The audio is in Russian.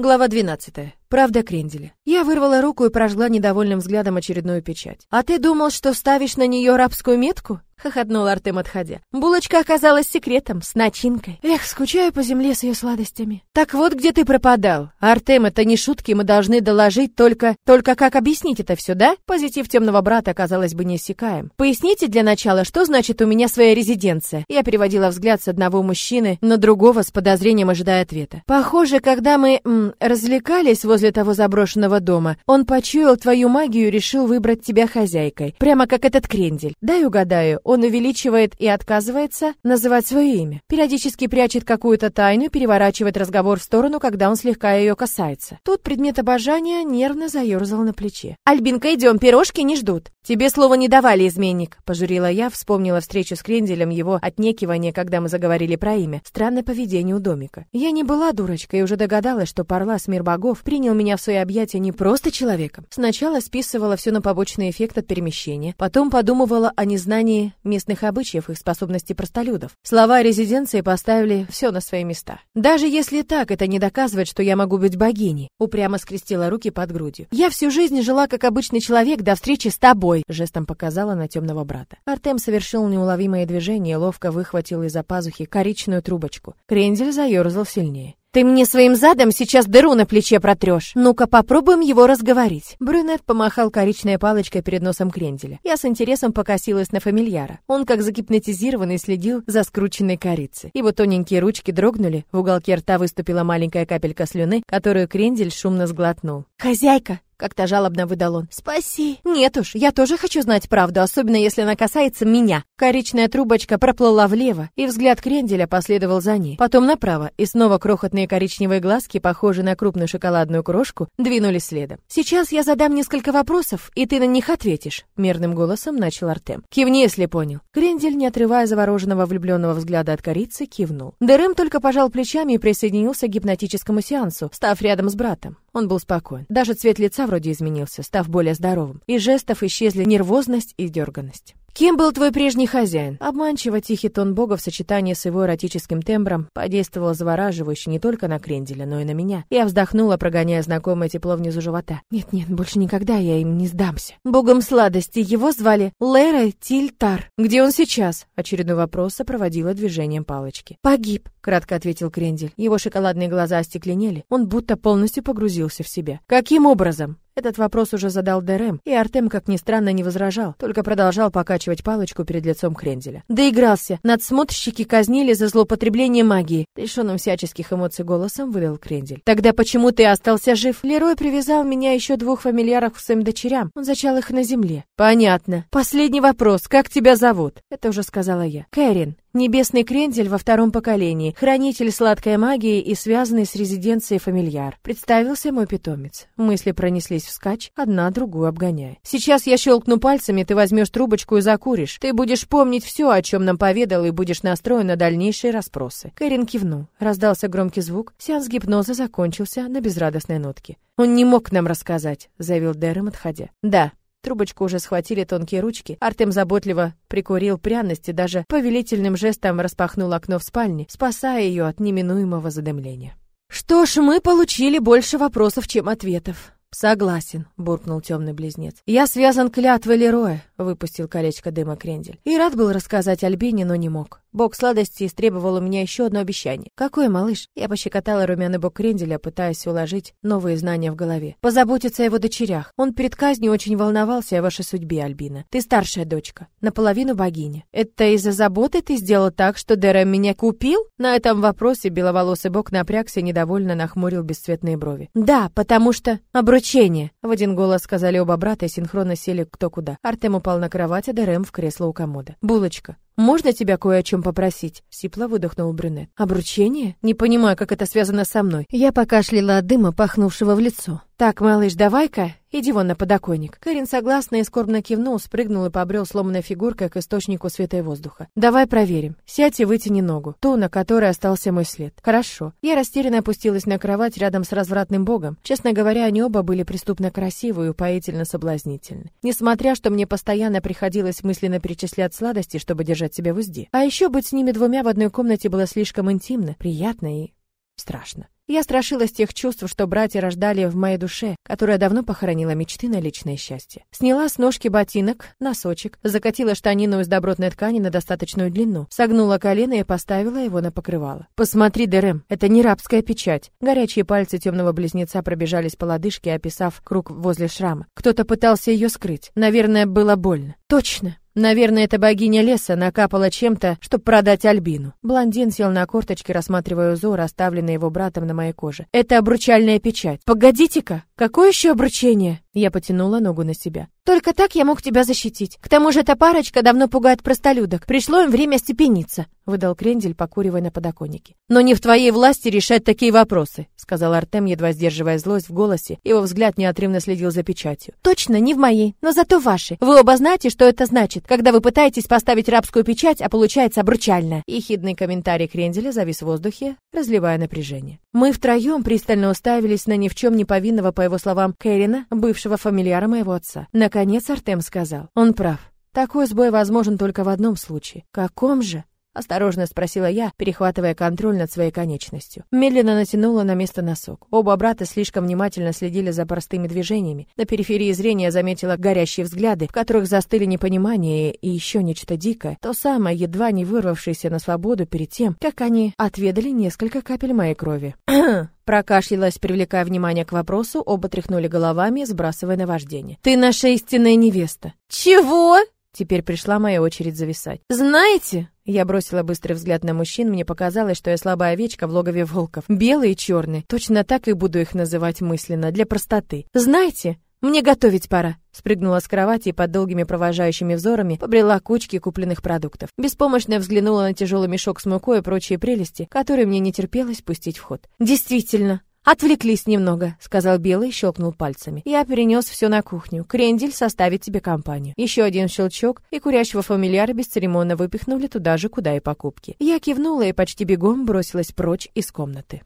Глава 12. Правда кренделя. Я вырвала руку и прожгла недовольным взглядом очередную печать. «А ты думал, что ставишь на нее рабскую метку?» — хохотнул Артем, отходя. Булочка оказалась секретом, с начинкой. Эх, скучаю по земле с ее сладостями. Так вот, где ты пропадал. Артем, это не шутки, мы должны доложить только... Только как объяснить это все, да? Позитив темного брата, казалось бы, неиссякаем. Поясните для начала, что значит у меня своя резиденция? Я переводила взгляд с одного мужчины на другого с подозрением, ожидая ответа. Похоже, когда мы м, развлекались возле того заброшенного дома, он почуял твою магию и решил выбрать тебя хозяйкой. Прямо как этот крендель. Дай угадаю, он увеличивает и отказывается называть свое имя. Периодически прячет какую-то тайну, переворачивает разговор в сторону, когда он слегка ее касается. Тут предмет обожания нервно заерзал на плече. «Альбинка, идем, пирожки не ждут». «Тебе слова не давали, изменник», — пожурила я, вспомнила встречу с Кренделем, его отнекивание, когда мы заговорили про имя. Странное поведение у домика. Я не была дурочкой и уже догадалась, что Парлас, мир богов, принял меня в свои объятия не просто человеком. Сначала списывала все на побочный эффект от перемещения, потом подумывала о незнании местных обычаев и способностей простолюдов. Слова резиденции поставили все на свои места. Даже если так, это не доказывает, что я могу быть богиней. Упрямо скрестила руки под грудью. Я всю жизнь жила как обычный человек до встречи с тобой тобой!» — жестом показала на темного брата. Артем совершил неуловимое движение ловко выхватил из-за пазухи коричную трубочку. Крендель заерзал сильнее. Ты мне своим задом сейчас дыру на плече протрешь. Ну-ка попробуем его разговорить. Брюнет помахал коричневой палочкой перед носом кренделя. Я с интересом покосилась на фамильяра. Он, как загипнотизированный, следил за скрученной корицей. Его тоненькие ручки дрогнули, в уголке рта выступила маленькая капелька слюны, которую крендель шумно сглотнул. «Хозяйка, как-то жалобно выдал он. «Спаси!» «Нет уж, я тоже хочу знать правду, особенно если она касается меня». Коричная трубочка проплыла влево, и взгляд кренделя последовал за ней. Потом направо, и снова крохотные коричневые глазки, похожие на крупную шоколадную крошку, двинулись следом. «Сейчас я задам несколько вопросов, и ты на них ответишь», — мирным голосом начал Артем. «Кивни, если понял». Крендель, не отрывая завороженного влюбленного взгляда от корицы, кивнул. Дерем только пожал плечами и присоединился к гипнотическому сеансу, став рядом с братом. Он был спокоен. Даже цвет лица вроде изменился, став более здоровым. Из жестов исчезли нервозность и дерганность. «Кем был твой прежний хозяин?» Обманчиво тихий тон Бога в сочетании с его эротическим тембром подействовал завораживающе не только на Кренделя, но и на меня. Я вздохнула, прогоняя знакомое тепло внизу живота. «Нет-нет, больше никогда я им не сдамся». Богом сладости его звали Лера Тильтар. «Где он сейчас?» Очередной вопрос сопроводила движением палочки. «Погиб», — кратко ответил Крендель. Его шоколадные глаза остекленели. Он будто полностью погрузился в себя. «Каким образом?» Этот вопрос уже задал Дерем, и Артем, как ни странно, не возражал, только продолжал покачивать палочку перед лицом Кренделя. Доигрался. Надсмотрщики казнили за злоупотребление магии. Лишенным всяческих эмоций голосом выдал Крендель. Тогда почему ты остался жив? Лерой привязал меня еще двух фамильяров к своим дочерям. Он зачал их на земле. Понятно. Последний вопрос. Как тебя зовут? Это уже сказала я. Кэрин. Небесный крендель во втором поколении, хранитель сладкой магии и связанный с резиденцией фамильяр. Представился мой питомец. Мысли пронеслись вскачь, одна другую обгоняя. Сейчас я щелкну пальцами, ты возьмешь трубочку и закуришь. Ты будешь помнить все, о чем нам поведал, и будешь настроен на дальнейшие расспросы. Кэрин кивнул. Раздался громкий звук. Сеанс гипноза закончился на безрадостной нотке. Он не мог нам рассказать, заявил Дерем, отходя. Да, Трубочку уже схватили тонкие ручки. Артем заботливо прикурил пряности, даже повелительным жестом распахнул окно в спальне, спасая ее от неминуемого задымления. Что ж, мы получили больше вопросов, чем ответов. «Согласен», — буркнул темный близнец. «Я связан клятвой Лероя», — выпустил колечко дыма Крендель. И рад был рассказать Альбине, но не мог. Бог сладости истребовал у меня еще одно обещание. «Какое, малыш?» Я пощекотала румяный бок Кренделя, пытаясь уложить новые знания в голове. «Позаботиться о его дочерях. Он перед казнью очень волновался о вашей судьбе, Альбина. Ты старшая дочка, наполовину богиня. Это из-за заботы ты сделал так, что Дэрэм меня купил?» На этом вопросе беловолосый бог напрягся и недовольно нахмурил бесцветные брови. «Да, потому что...» «Обручение!» В один голос сказали оба брата и синхронно сели кто куда. Артем упал на кровать, а Дэрэм в кресло у комода. «Булочка, «Можно тебя кое о чем попросить?» — сипло выдохнул брюнет. «Обручение? Не понимаю, как это связано со мной». Я покашляла от дыма, пахнувшего в лицо. «Так, малыш, давай-ка, иди вон на подоконник». Карин согласно и скорбно кивнул, спрыгнул и побрел сломанной фигуркой к источнику света и воздуха. «Давай проверим. Сядь и вытяни ногу, ту, на которой остался мой след». «Хорошо». Я растерянно опустилась на кровать рядом с развратным богом. Честно говоря, они оба были преступно красивы и упоительно соблазнительны. Несмотря, что мне постоянно приходилось мысленно перечислять сладости, чтобы держать себя в узде. А еще быть с ними двумя в одной комнате было слишком интимно, приятно и страшно. Я страшилась тех чувств, что братья рождали в моей душе, которая давно похоронила мечты на личное счастье. Сняла с ножки ботинок, носочек, закатила штанину из добротной ткани на достаточную длину, согнула колено и поставила его на покрывало. «Посмотри, Дерем, это не рабская печать». Горячие пальцы темного близнеца пробежались по лодыжке, описав круг возле шрама. Кто-то пытался ее скрыть. Наверное, было больно. «Точно!» Наверное, эта богиня леса накапала чем-то, чтобы продать Альбину. Блондин сел на корточки, рассматривая узор, оставленный его братом на моей коже. Это обручальная печать. Погодите-ка, какое еще обручение? Я потянула ногу на себя. Только так я мог тебя защитить. К тому же эта парочка давно пугает простолюдок. Пришло им время степениться, выдал Крендель, покуривая на подоконнике. Но не в твоей власти решать такие вопросы, сказал Артем, едва сдерживая злость в голосе. Его взгляд неотрывно следил за печатью. Точно, не в моей, но зато вашей. Вы оба знаете, что это значит, когда вы пытаетесь поставить рабскую печать, а получается обручальная. Ехидный комментарий Кренделя завис в воздухе, разливая напряжение. Мы втроем пристально уставились на ни в чем не повинного, по его словам, Кэрина, бывшего фамильяра моего отца. Наконец Артем сказал. Он прав. Такой сбой возможен только в одном случае. Каком же? Осторожно спросила я, перехватывая контроль над своей конечностью. Медленно натянула на место носок. Оба брата слишком внимательно следили за простыми движениями. На периферии зрения заметила горящие взгляды, в которых застыли непонимание и еще нечто дикое, то самое, едва не вырвавшееся на свободу перед тем, как они отведали несколько капель моей крови. Прокашлялась, привлекая внимание к вопросу, оба тряхнули головами, сбрасывая наваждение. «Ты наша истинная невеста». «Чего?» Теперь пришла моя очередь зависать. «Знаете?» Я бросила быстрый взгляд на мужчин, мне показалось, что я слабая овечка в логове волков. Белые и черные. Точно так и буду их называть мысленно, для простоты. «Знаете?» «Мне готовить пора», — спрыгнула с кровати и под долгими провожающими взорами побрела кучки купленных продуктов. Беспомощно взглянула на тяжелый мешок с мукой и прочие прелести, которые мне не терпелось пустить в ход. «Действительно, «Отвлеклись немного», — сказал Белый щелкнул пальцами. «Я перенес все на кухню. Крендель составит тебе компанию». Еще один щелчок, и курящего фамильяра бесцеремонно выпихнули туда же, куда и покупки. Я кивнула и почти бегом бросилась прочь из комнаты.